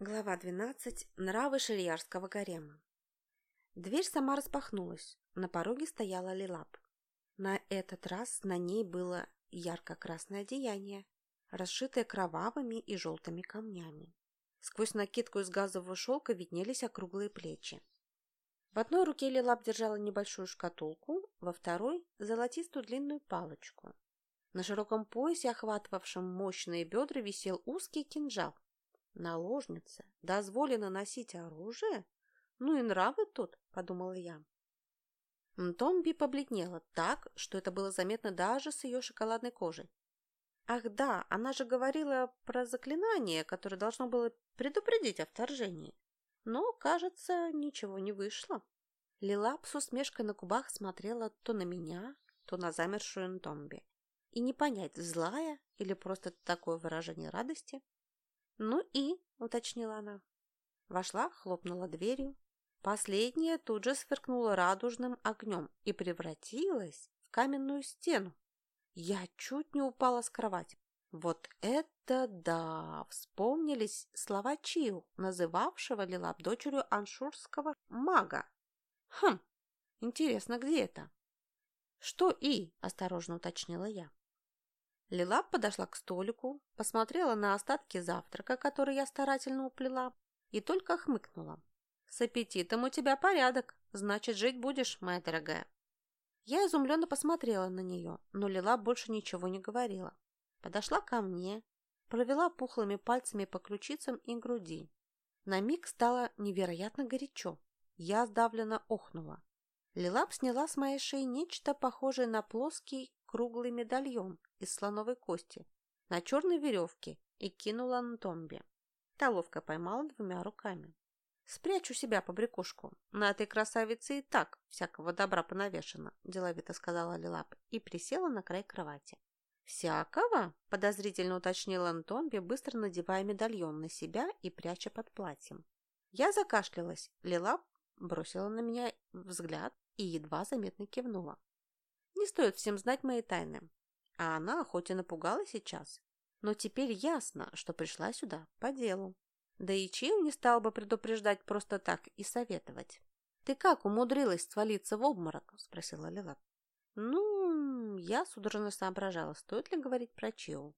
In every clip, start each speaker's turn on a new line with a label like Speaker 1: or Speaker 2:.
Speaker 1: Глава 12. Нравы шильярского гарема. Дверь сама распахнулась. На пороге стояла Лилап. На этот раз на ней было ярко-красное одеяние, расшитое кровавыми и желтыми камнями. Сквозь накидку из газового шелка виднелись округлые плечи. В одной руке Лилап держала небольшую шкатулку, во второй – золотистую длинную палочку. На широком поясе, охватывавшем мощные бедра, висел узкий кинжал. Наложнице дозволено носить оружие? Ну и нравы тут, подумала я. Томби побледнела так, что это было заметно даже с ее шоколадной кожей. Ах да, она же говорила про заклинание, которое должно было предупредить о вторжении. Но, кажется, ничего не вышло. Лилап с усмешкой на кубах смотрела то на меня, то на замершую Нтомби. И не понять, злая или просто такое выражение радости. «Ну и?» – уточнила она. Вошла, хлопнула дверью. Последняя тут же сверкнула радужным огнем и превратилась в каменную стену. Я чуть не упала с кровати. Вот это да! Вспомнились слова Чиу, называвшего Лилап дочерью аншурского мага. Хм, интересно, где это? Что и? Осторожно уточнила я. Лила подошла к столику, посмотрела на остатки завтрака, который я старательно уплела, и только хмыкнула. «С аппетитом у тебя порядок, значит, жить будешь, моя дорогая». Я изумленно посмотрела на нее, но Лила больше ничего не говорила. Подошла ко мне, провела пухлыми пальцами по ключицам и груди. На миг стало невероятно горячо. Я сдавленно охнула. Лилап сняла с моей шеи нечто похожее на плоский круглый медальон из слоновой кости на черной веревке и кинула на Томби. Та ловко поймала двумя руками. «Спрячу себя по брякушку. На этой красавице и так всякого добра понавешено», – деловито сказала Лилап и присела на край кровати. «Всякого?» – подозрительно уточнила Антомби, быстро надевая медальон на себя и пряча под платьем. Я закашлялась. Лилап бросила на меня взгляд и едва заметно кивнула. Не стоит всем знать мои тайны. А она хоть и напугала сейчас, но теперь ясно, что пришла сюда по делу. Да и Чиу не стал бы предупреждать просто так и советовать. «Ты как умудрилась свалиться в обморок?» – спросила Лила. «Ну, я судорожно соображала, стоит ли говорить про Чиу.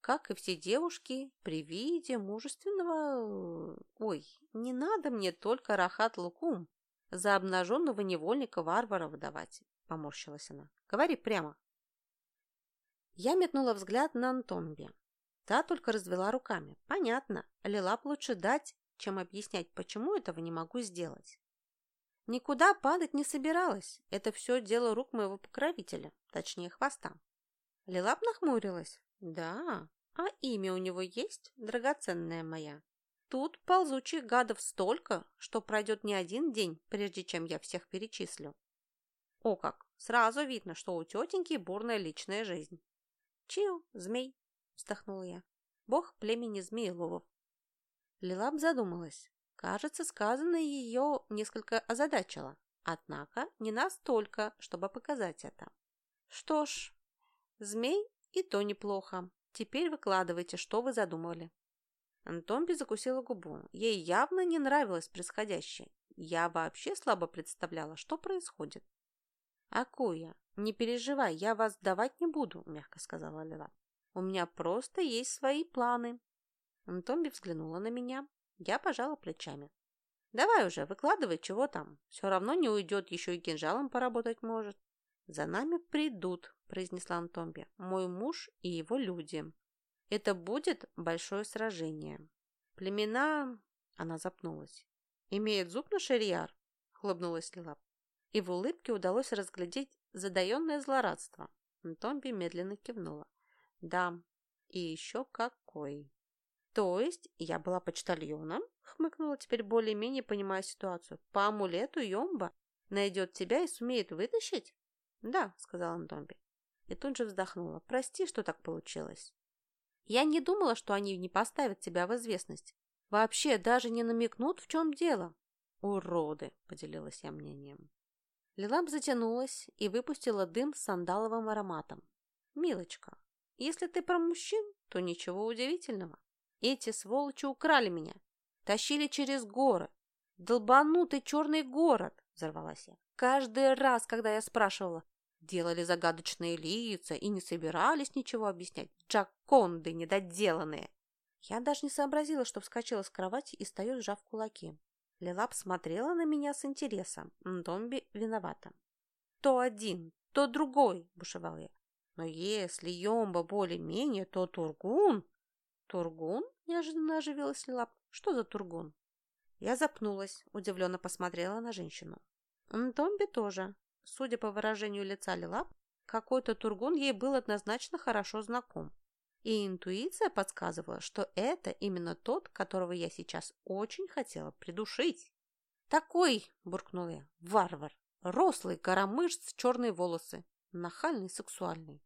Speaker 1: Как и все девушки, при виде мужественного... Ой, не надо мне только Рахат Лукум за обнаженного невольника варвара выдавать. – поморщилась она. «Говори прямо». Я метнула взгляд на Антомби. Та только развела руками. «Понятно. Лилап лучше дать, чем объяснять, почему этого не могу сделать». Никуда падать не собиралась. Это все дело рук моего покровителя, точнее хвоста. Лилап нахмурилась. «Да, а имя у него есть, драгоценная моя. Тут ползучих гадов столько, что пройдет не один день, прежде чем я всех перечислю. О как! Сразу видно, что у тетеньки бурная личная жизнь. Чил, змей, вздохнула я. Бог племени змееловов. Лилаб задумалась. Кажется, сказанное ее несколько озадачило. Однако не настолько, чтобы показать это. Что ж, змей и то неплохо. Теперь выкладывайте, что вы задумали. Антомби закусила губу. Ей явно не нравилось происходящее. Я вообще слабо представляла, что происходит. «Акуя, не переживай, я вас давать не буду», – мягко сказала Лила. «У меня просто есть свои планы». Томби взглянула на меня. Я пожала плечами. «Давай уже, выкладывай, чего там. Все равно не уйдет, еще и кинжалом поработать может». «За нами придут», – произнесла Антомби. «Мой муж и его люди. Это будет большое сражение. Племена...» – она запнулась. «Имеет зуб на шерьяр?» – хлопнулась Лила и в улыбке удалось разглядеть задаенное злорадство. Томби медленно кивнула. «Да, и еще какой!» «То есть я была почтальоном?» — хмыкнула, теперь более-менее понимая ситуацию. «По амулету Йомба найдет тебя и сумеет вытащить?» «Да», — сказала Антомби. И тут же вздохнула. «Прости, что так получилось. Я не думала, что они не поставят тебя в известность. Вообще даже не намекнут, в чем дело». «Уроды!» — поделилась я мнением. Лилаб затянулась и выпустила дым с сандаловым ароматом. «Милочка, если ты про мужчин, то ничего удивительного. Эти сволочи украли меня. Тащили через горы. Долбанутый черный город, взорвалась я. Каждый раз, когда я спрашивала, делали загадочные лица и не собирались ничего объяснять. Джаконды недоделанные. Я даже не сообразила, что вскочила с кровати и стою, сжав кулаки. Лилап смотрела на меня с интересом. Домби виновата. «То один, то другой», – бушевал я. «Но если Йомба более-менее, то Тургун...» «Тургун?» – неожиданно оживилась Лилап. «Что за Тургун?» Я запнулась, удивленно посмотрела на женщину. Томби тоже. Судя по выражению лица Лилап, какой-то Тургун ей был однозначно хорошо знаком. И интуиция подсказывала, что это именно тот, которого я сейчас очень хотела придушить. «Такой!» – буркнул я. «Варвар! Рослый, гора мышц, черные волосы. Нахальный, сексуальный».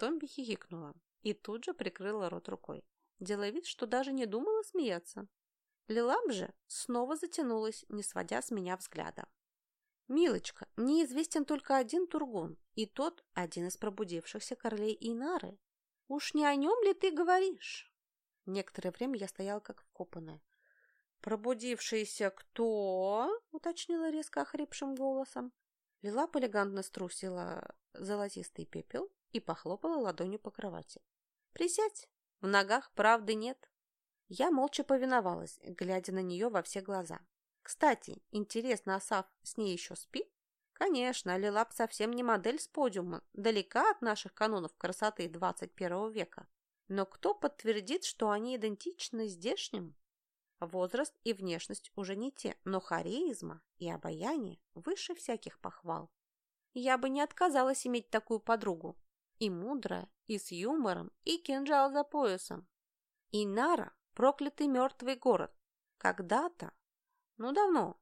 Speaker 1: Томби хихикнула и тут же прикрыла рот рукой, делая вид, что даже не думала смеяться. Лилам же снова затянулась, не сводя с меня взгляда. «Милочка, мне известен только один Тургун, и тот один из пробудившихся королей Инары. Уж не о нем ли ты говоришь?» Некоторое время я стояла как вкопанная. «Пробудившийся кто?» — уточнила резко охрипшим голосом. Лила элегантно струсила золотистый пепел и похлопала ладонью по кровати. «Присядь, в ногах правды нет». Я молча повиновалась, глядя на нее во все глаза. Кстати, интересно, Асав с ней еще спит? Конечно, Лилап совсем не модель с подиума, далека от наших канонов красоты 21 века. Но кто подтвердит, что они идентичны здешним? Возраст и внешность уже не те, но харизма и обаяние выше всяких похвал. Я бы не отказалась иметь такую подругу. И мудрая, и с юмором, и кинжал за поясом. И Нара – проклятый мертвый город. Когда-то, ну давно,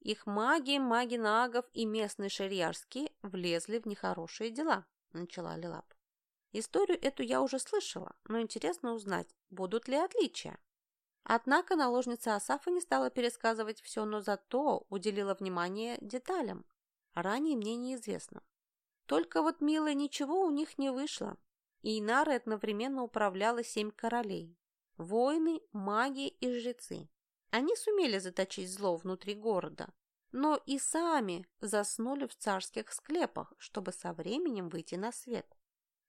Speaker 1: их маги, маги нагов и местные шерьярские влезли в нехорошие дела, начала Лилап. Историю эту я уже слышала, но интересно узнать, будут ли отличия. Однако наложница Асафа не стала пересказывать все, но зато уделила внимание деталям. Ранее мне неизвестно. Только вот, милая, ничего у них не вышло. И Инары одновременно управляла семь королей. Воины, маги и жрецы. Они сумели заточить зло внутри города, но и сами заснули в царских склепах, чтобы со временем выйти на свет.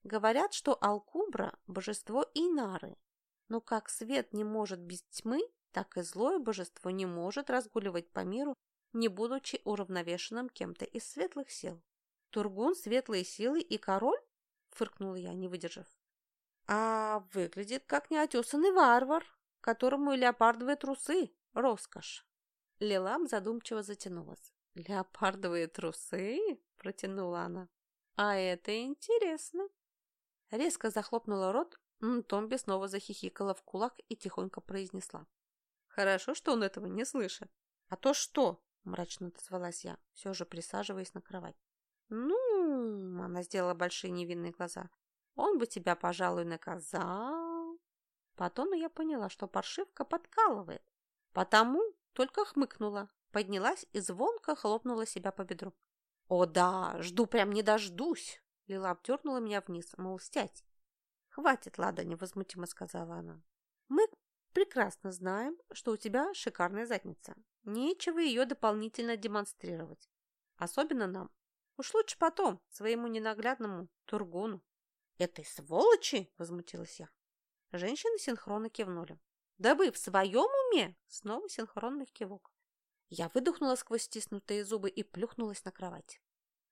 Speaker 1: Говорят, что Алкубра – божество Инары, но как свет не может без тьмы, так и злое божество не может разгуливать по миру, не будучи уравновешенным кем-то из светлых сил. Тургун – светлые силы и король? Фыркнула я, не выдержав. А выглядит как неотесанный варвар, которому леопардовые трусы – роскошь. Лилам задумчиво затянулась. «Леопардовые трусы?» – протянула она. «А это интересно!» Резко захлопнула рот, Томби снова захихикала в кулак и тихонько произнесла. «Хорошо, что он этого не слышит. А то что?» – мрачно отозвалась я, все же присаживаясь на кровать. «Ну...» – она сделала большие невинные глаза. «Он бы тебя, пожалуй, наказал». По тону я поняла, что паршивка подкалывает. Потому только хмыкнула, поднялась и звонко хлопнула себя по бедру. «О да, жду прям не дождусь!» Лила обдернула меня вниз, мол, стять. «Хватит, Лада», — невозмутимо сказала она. «Мы прекрасно знаем, что у тебя шикарная задница. Нечего ее дополнительно демонстрировать. Особенно нам. Уж лучше потом, своему ненаглядному Тургуну». «Этой сволочи?» — возмутилась я. Женщины синхронно кивнули. «Да вы в своем уме?» Снова синхронный кивок. Я выдохнула сквозь стиснутые зубы и плюхнулась на кровать.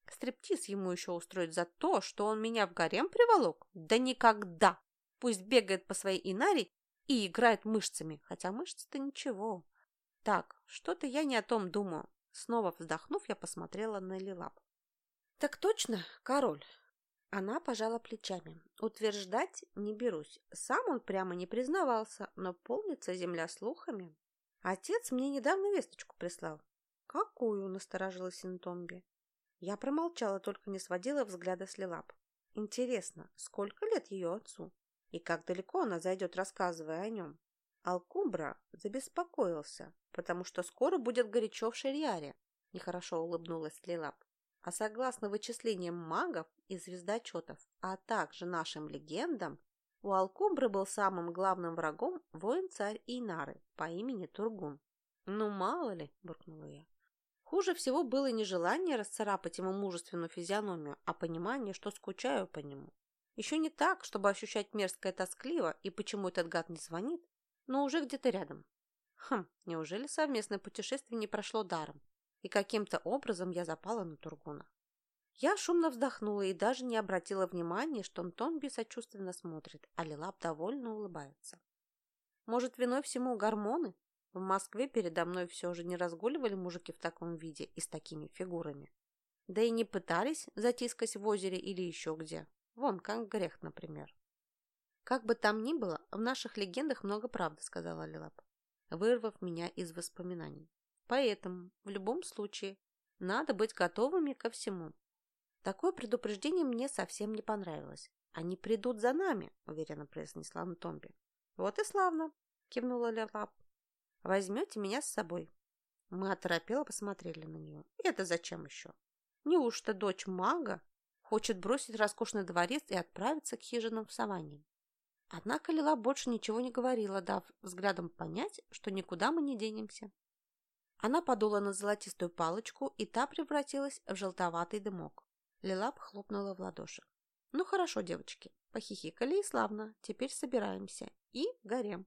Speaker 1: Стриптиз ему еще устроить за то, что он меня в гарем приволок? Да никогда! Пусть бегает по своей инаре и играет мышцами, хотя мышцы-то ничего. Так, что-то я не о том думаю. Снова вздохнув, я посмотрела на Лилап. Так точно, король. Она пожала плечами. Утверждать не берусь. Сам он прямо не признавался, но полнится земля слухами. Отец мне недавно весточку прислал. Какую? Насторожилась Интомби. Я промолчала, только не сводила взгляда с Лилап. Интересно, сколько лет ее отцу? И как далеко она зайдет, рассказывая о нем? Алкубра забеспокоился, потому что скоро будет горячо в Шерьяре. Нехорошо улыбнулась Лилап. А согласно вычислениям магов и звездочетов, а также нашим легендам, У Алкумбры был самым главным врагом воин-царь Инары по имени Тургун. «Ну, мало ли», – буркнула я. Хуже всего было не желание расцарапать ему мужественную физиономию, а понимание, что скучаю по нему. Еще не так, чтобы ощущать мерзкое тоскливо и почему этот гад не звонит, но уже где-то рядом. Хм, неужели совместное путешествие не прошло даром? И каким-то образом я запала на Тургуна. Я шумно вздохнула и даже не обратила внимания, что Антонби сочувственно смотрит, а Лилап довольно улыбается. Может, виной всему гормоны? В Москве передо мной все же не разгуливали мужики в таком виде и с такими фигурами. Да и не пытались затискать в озере или еще где. Вон, как грех, например. Как бы там ни было, в наших легендах много правды, сказала Лилап, вырвав меня из воспоминаний. Поэтому, в любом случае, надо быть готовыми ко всему. Такое предупреждение мне совсем не понравилось. «Они придут за нами», — уверенно произнесла Антомби. «Вот и славно», — кивнула Лилап. «Возьмете меня с собой». Мы оторопело посмотрели на нее. «Это зачем еще? Неужто дочь мага хочет бросить роскошный дворец и отправиться к хижинам в саванне?» Однако Лила больше ничего не говорила, дав взглядом понять, что никуда мы не денемся. Она подула на золотистую палочку, и та превратилась в желтоватый дымок. Лилап хлопнула в ладоши. «Ну хорошо, девочки, похихикали и славно. Теперь собираемся. И горем».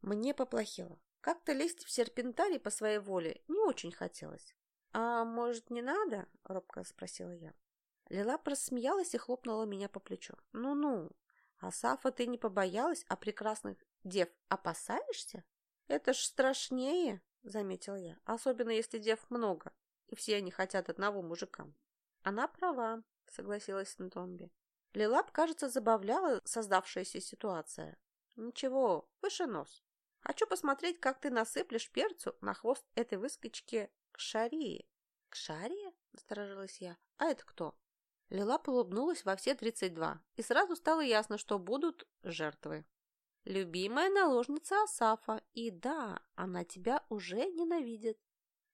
Speaker 1: Мне поплохело. Как-то лезть в серпентарий по своей воле не очень хотелось. «А может, не надо?» – робко спросила я. Лилап рассмеялась и хлопнула меня по плечу. «Ну-ну, Асафа ты не побоялась, а прекрасных дев опасаешься? Это ж страшнее!» – заметил я. «Особенно, если дев много, и все они хотят одного мужика». Она права, согласилась Нтомби. Лилап, кажется, забавляла создавшаяся ситуация. Ничего, выше нос. Хочу посмотреть, как ты насыплешь перцу на хвост этой выскочки к Шарии. К Шарии? Насторожилась я. А это кто? Лилап улыбнулась во все тридцать два, и сразу стало ясно, что будут жертвы. Любимая наложница Асафа, и да, она тебя уже ненавидит.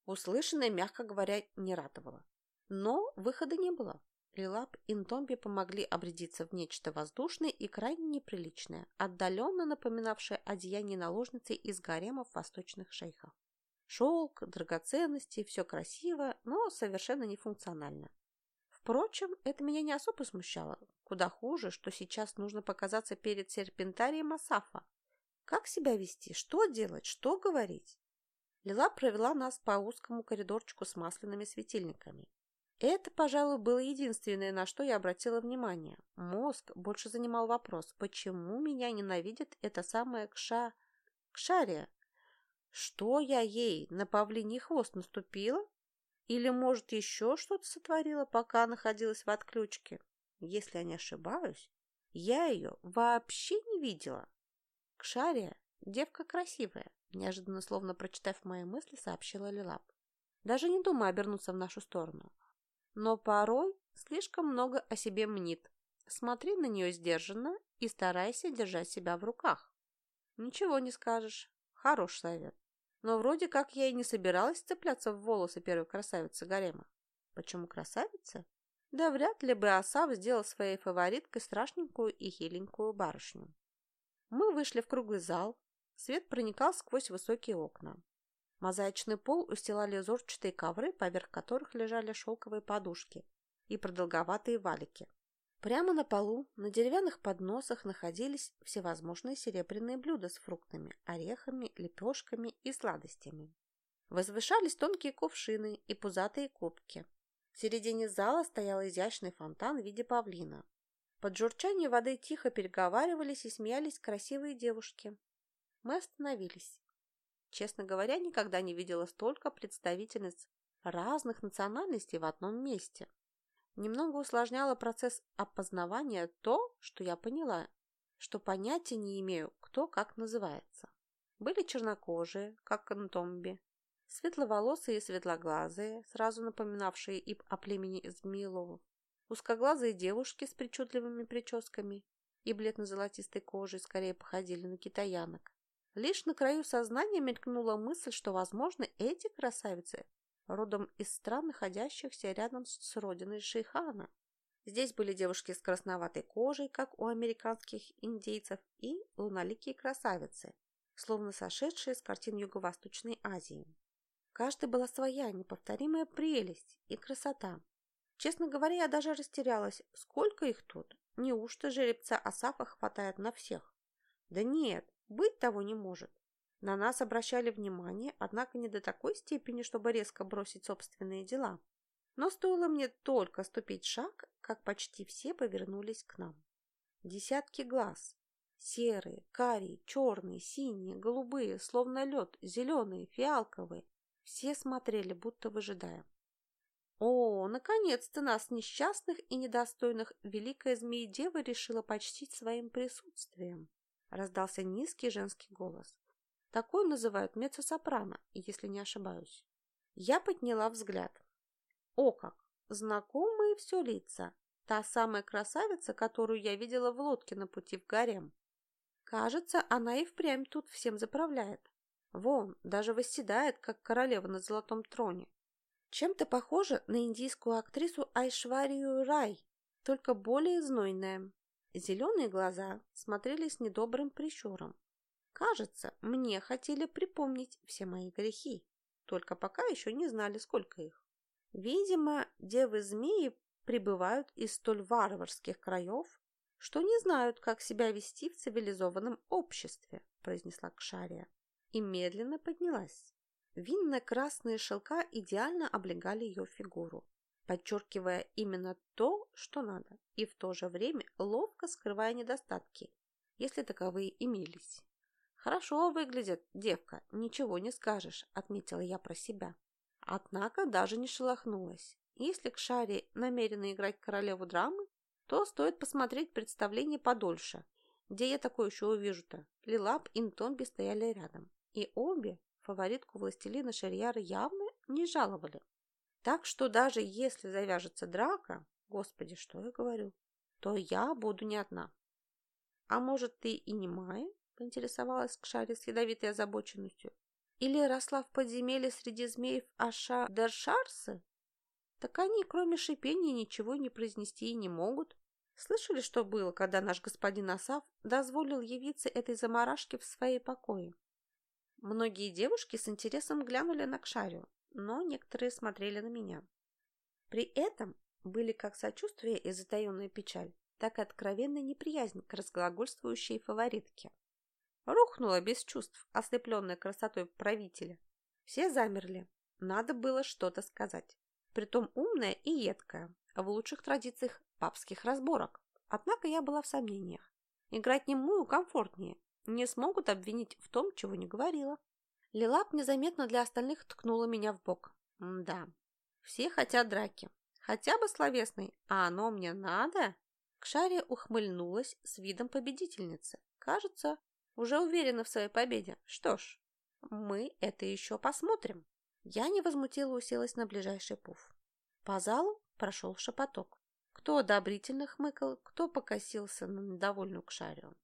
Speaker 1: Услышанное, мягко говоря, не радовало. Но выхода не было. Лилап и Нтомби помогли обрядиться в нечто воздушное и крайне неприличное, отдаленно напоминавшее одеяние наложницы из гаремов восточных шейхов. Шелк, драгоценности, все красиво, но совершенно нефункционально. Впрочем, это меня не особо смущало. Куда хуже, что сейчас нужно показаться перед серпентарием Асафа. Как себя вести, что делать, что говорить? Лила провела нас по узкому коридорчику с масляными светильниками. Это, пожалуй, было единственное, на что я обратила внимание. Мозг больше занимал вопрос, почему меня ненавидит эта самая Кша... Кшария? Что я ей на павлиний хвост наступила? Или, может, еще что-то сотворила, пока находилась в отключке? Если я не ошибаюсь, я ее вообще не видела. Кшария – девка красивая, неожиданно, словно прочитав мои мысли, сообщила Лилап. Даже не думая обернуться в нашу сторону – но порой слишком много о себе мнит. Смотри на нее сдержанно и старайся держать себя в руках. Ничего не скажешь. Хорош совет. Но вроде как я и не собиралась цепляться в волосы первой красавицы гарема. Почему красавица? Да вряд ли бы Асав сделал своей фавориткой страшненькую и хиленькую барышню. Мы вышли в круглый зал. Свет проникал сквозь высокие окна. Мозаичный пол устилали узорчатые ковры, поверх которых лежали шелковые подушки и продолговатые валики. Прямо на полу на деревянных подносах находились всевозможные серебряные блюда с фруктами, орехами, лепешками и сладостями. Возвышались тонкие кувшины и пузатые кубки. В середине зала стоял изящный фонтан в виде павлина. Под журчание воды тихо переговаривались и смеялись красивые девушки. Мы остановились. Честно говоря, никогда не видела столько представительниц разных национальностей в одном месте. Немного усложняло процесс опознавания то, что я поняла, что понятия не имею, кто как называется. Были чернокожие, как Кантомби, светловолосые и светлоглазые, сразу напоминавшие и о племени Змееловых, узкоглазые девушки с причудливыми прическами и бледно-золотистой кожей скорее походили на китаянок, Лишь на краю сознания мелькнула мысль, что, возможно, эти красавицы родом из стран, находящихся рядом с родиной Шейхана. Здесь были девушки с красноватой кожей, как у американских индейцев, и луноликие красавицы, словно сошедшие с картин Юго-Восточной Азии. Каждой была своя неповторимая прелесть и красота. Честно говоря, я даже растерялась, сколько их тут. Неужто жеребца Асафа хватает на всех? Да нет, быть того не может. На нас обращали внимание, однако не до такой степени, чтобы резко бросить собственные дела. Но стоило мне только ступить шаг, как почти все повернулись к нам. Десятки глаз. Серые, карие, черные, синие, голубые, словно лед, зеленые, фиалковые. Все смотрели, будто выжидая. О, наконец-то нас, несчастных и недостойных, великая змея-дева решила почтить своим присутствием. Раздался низкий женский голос. Такой называют меццо-сопрано, если не ошибаюсь. Я подняла взгляд. О как! Знакомые все лица. Та самая красавица, которую я видела в лодке на пути в гарем. Кажется, она и впрямь тут всем заправляет. Вон, даже восседает, как королева на золотом троне. Чем-то похожа на индийскую актрису Айшварию Рай, только более знойная. Зеленые глаза смотрели с недобрым прищуром. Кажется, мне хотели припомнить все мои грехи, только пока еще не знали, сколько их. Видимо, девы-змеи прибывают из столь варварских краев, что не знают, как себя вести в цивилизованном обществе, произнесла Кшария и медленно поднялась. Винно-красные шелка идеально облегали ее фигуру, подчеркивая именно то, что надо, и в то же время ловко скрывая недостатки, если таковые имелись. «Хорошо выглядит, девка, ничего не скажешь», — отметила я про себя. Однако даже не шелохнулась. Если к Шаре намерена играть королеву драмы, то стоит посмотреть представление подольше. Где я такое еще увижу-то? Лилап и Нтомби стояли рядом. И обе фаворитку властелина Шерьяра явно не жаловали. Так что даже если завяжется драка, господи, что я говорю, то я буду не одна. А может, ты и не Майя? Поинтересовалась Кшари с ядовитой озабоченностью. Или росла в подземелье среди змеев Аша Дершарсы? Так они, кроме шипения, ничего не произнести и не могут. Слышали, что было, когда наш господин Асав дозволил явиться этой заморашке в своей покое? Многие девушки с интересом глянули на Кшарю, но некоторые смотрели на меня. При этом были как сочувствие и затаенная печаль, так и откровенная неприязнь к разглагольствующей фаворитке. Рухнула без чувств, ослепленная красотой правителя. Все замерли. Надо было что-то сказать. Притом умная и едкая, в лучших традициях папских разборок. Однако я была в сомнениях. Играть немую комфортнее. Не смогут обвинить в том, чего не говорила. Лилап незаметно для остальных ткнула меня в бок. да, все хотят драки. Хотя бы словесной. А оно мне надо? Кшария ухмыльнулась с видом победительницы. Кажется, уже уверена в своей победе. Что ж, мы это еще посмотрим. Я невозмутимо уселась на ближайший пуф. По залу прошел шепоток. Кто одобрительно хмыкал, кто покосился на недовольную Кшарию.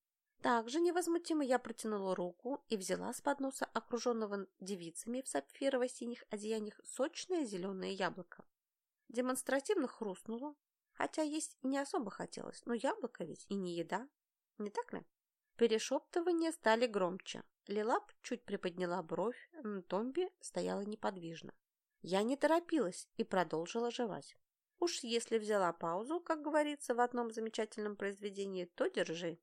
Speaker 1: Также невозмутимо я протянула руку и взяла с подноса, окруженного девицами в сапфирово-синих одеяниях, сочное зеленое яблоко. Демонстративно хрустнуло, хотя есть не особо хотелось, но яблоко ведь и не еда, не так ли? Перешептывания стали громче. Лилап чуть приподняла бровь, но Томби стояла неподвижно. Я не торопилась и продолжила жевать. Уж если взяла паузу, как говорится в одном замечательном произведении, то держи.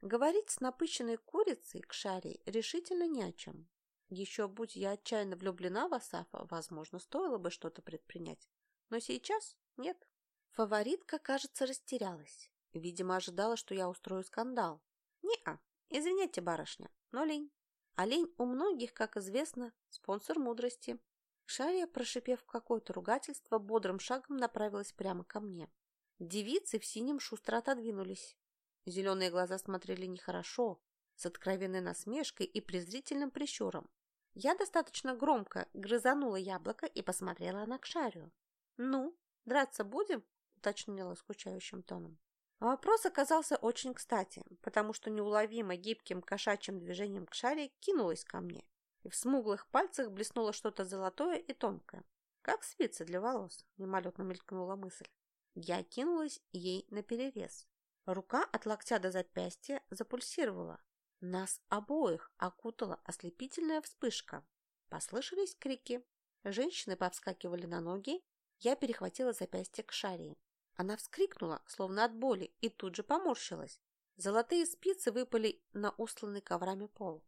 Speaker 1: Говорить с напыщенной курицей к Шаре решительно не о чем. Еще будь я отчаянно влюблена в Асафа, возможно, стоило бы что-то предпринять. Но сейчас нет. Фаворитка, кажется, растерялась. Видимо, ожидала, что я устрою скандал. Не-а, извините, барышня, но лень. А лень у многих, как известно, спонсор мудрости. Шария, прошипев какое-то ругательство, бодрым шагом направилась прямо ко мне. Девицы в синем шустро отодвинулись. Зеленые глаза смотрели нехорошо, с откровенной насмешкой и презрительным прищуром. Я достаточно громко грызанула яблоко и посмотрела на Кшарию. «Ну, драться будем?» – уточнила скучающим тоном. Вопрос оказался очень кстати, потому что неуловимо гибким кошачьим движением к шаре кинулась ко мне, и в смуглых пальцах блеснуло что-то золотое и тонкое. Как спицы для волос, мимолетно мелькнула мысль. Я кинулась ей на перерез. Рука от локтя до запястья запульсировала. Нас обоих окутала ослепительная вспышка. Послышались крики. Женщины повскакивали на ноги. Я перехватила запястье к Шарии. Она вскрикнула, словно от боли, и тут же поморщилась. Золотые спицы выпали на устланный коврами пол.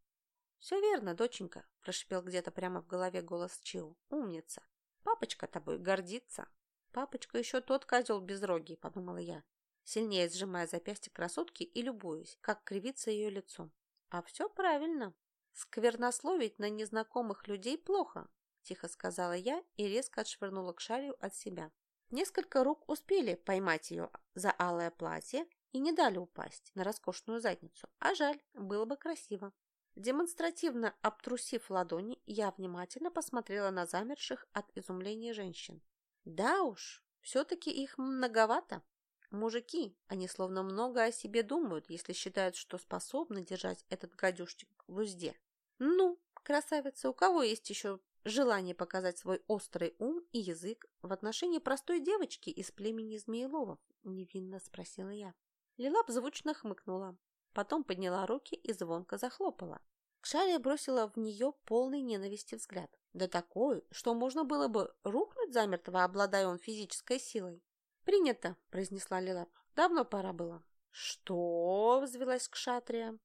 Speaker 1: «Все верно, доченька», – прошипел где-то прямо в голове голос Чиу. «Умница! Папочка тобой гордится!» «Папочка еще тот козел безрогий», – подумала я, сильнее сжимая запястье красотки и любуюсь, как кривится ее лицо. «А все правильно. Сквернословить на незнакомых людей плохо», – тихо сказала я и резко отшвырнула к шарию от себя. Несколько рук успели поймать ее за алое платье и не дали упасть на роскошную задницу. А жаль, было бы красиво. Демонстративно обтрусив ладони, я внимательно посмотрела на замерших от изумления женщин. Да уж, все-таки их многовато. Мужики, они словно много о себе думают, если считают, что способны держать этот гадюшник в узде. Ну, красавица, у кого есть еще желание показать свой острый ум и язык в отношении простой девочки из племени Змееловов? Невинно спросила я. Лилап звучно хмыкнула, потом подняла руки и звонко захлопала. Кшария бросила в нее полный ненависти взгляд. Да такой, что можно было бы рухнуть замертво, обладая он физической силой. «Принято», — произнесла Лилап. «Давно пора было». «Что?» — взвелась Кшатрия,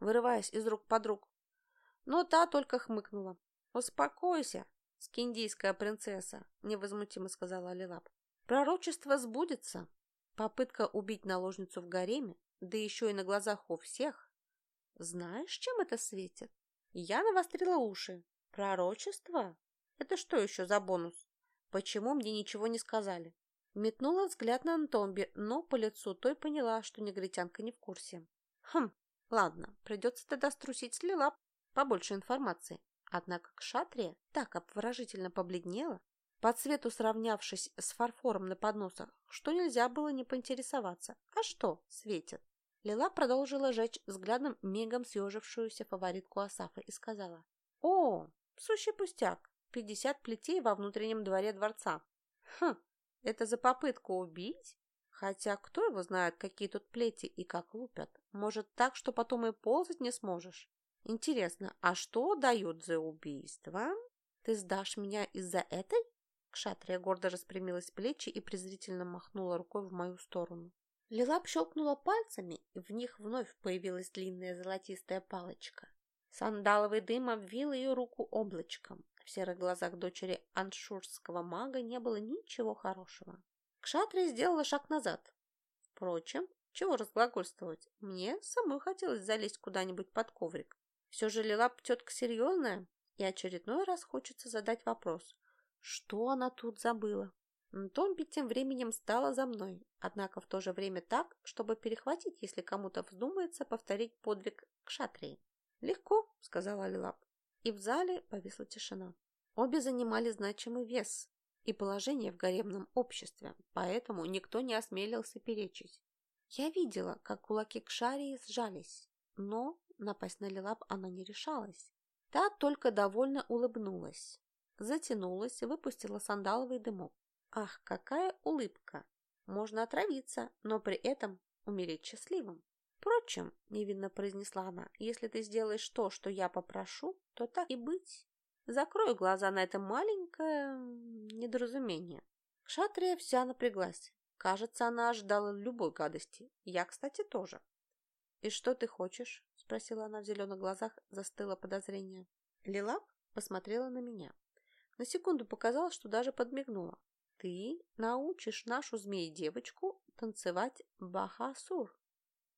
Speaker 1: вырываясь из рук подруг. Но та только хмыкнула. «Успокойся, скиндийская принцесса», — невозмутимо сказала Лилап. «Пророчество сбудется. Попытка убить наложницу в гареме, да еще и на глазах у всех. Знаешь, чем это светит? Я навострила уши. Пророчество? Это что еще за бонус? Почему мне ничего не сказали? Метнула взгляд на Антомби, но по лицу той поняла, что негритянка не в курсе. Хм, ладно, придется тогда струсить с Лилап побольше информации. Однако к шатре так обворожительно побледнела, по цвету сравнявшись с фарфором на подносах, что нельзя было не поинтересоваться. А что светит? Лила продолжила жечь взглядом мигом съежившуюся фаворитку Асафа и сказала. «О, сущий пустяк! Пятьдесят плетей во внутреннем дворе дворца. Хм, это за попытку убить? Хотя кто его знает, какие тут плети и как лупят. Может так, что потом и ползать не сможешь? Интересно, а что дают за убийство? Ты сдашь меня из-за этой? Кшатрия гордо распрямилась плечи и презрительно махнула рукой в мою сторону. Лилап щелкнула пальцами, и в них вновь появилась длинная золотистая палочка. Сандаловый дым обвил ее руку облачком. В серых глазах дочери аншурского мага не было ничего хорошего. Кшатрия сделала шаг назад. Впрочем, чего разглагольствовать? Мне самой хотелось залезть куда-нибудь под коврик. Все же Лилап тетка серьезная, и очередной раз хочется задать вопрос. Что она тут забыла? Томби тем временем стала за мной, однако в то же время так, чтобы перехватить, если кому-то вздумается повторить подвиг к шатрии. «Легко», — сказала Лилап. И в зале повисла тишина. Обе занимали значимый вес и положение в гаремном обществе, поэтому никто не осмелился перечить. Я видела, как кулаки к Кшарии сжались, но напасть на Лилап она не решалась. Та только довольно улыбнулась затянулась, выпустила сандаловый дымок. Ах, какая улыбка! Можно отравиться, но при этом умереть счастливым. Впрочем, невинно произнесла она, если ты сделаешь то, что я попрошу, то так и быть. Закрою глаза на это маленькое недоразумение. Шатрия вся напряглась. Кажется, она ожидала любой гадости. Я, кстати, тоже. «И что ты хочешь?» — спросила она в зеленых глазах, застыло подозрение. Лилап посмотрела на меня. На секунду показалось, что даже подмигнула. Ты научишь нашу змеи-девочку танцевать бахасур.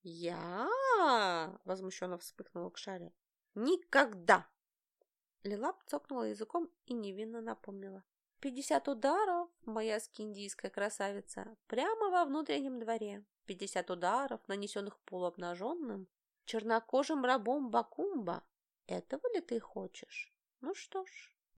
Speaker 1: Я? Возмущенно вспыхнула к шаре. Никогда! Лилап цокнула языком и невинно напомнила. Пятьдесят ударов, моя скиндийская красавица, прямо во внутреннем дворе. Пятьдесят ударов, нанесенных полуобнаженным, чернокожим рабом Бакумба. Этого ли ты хочешь? Ну что ж...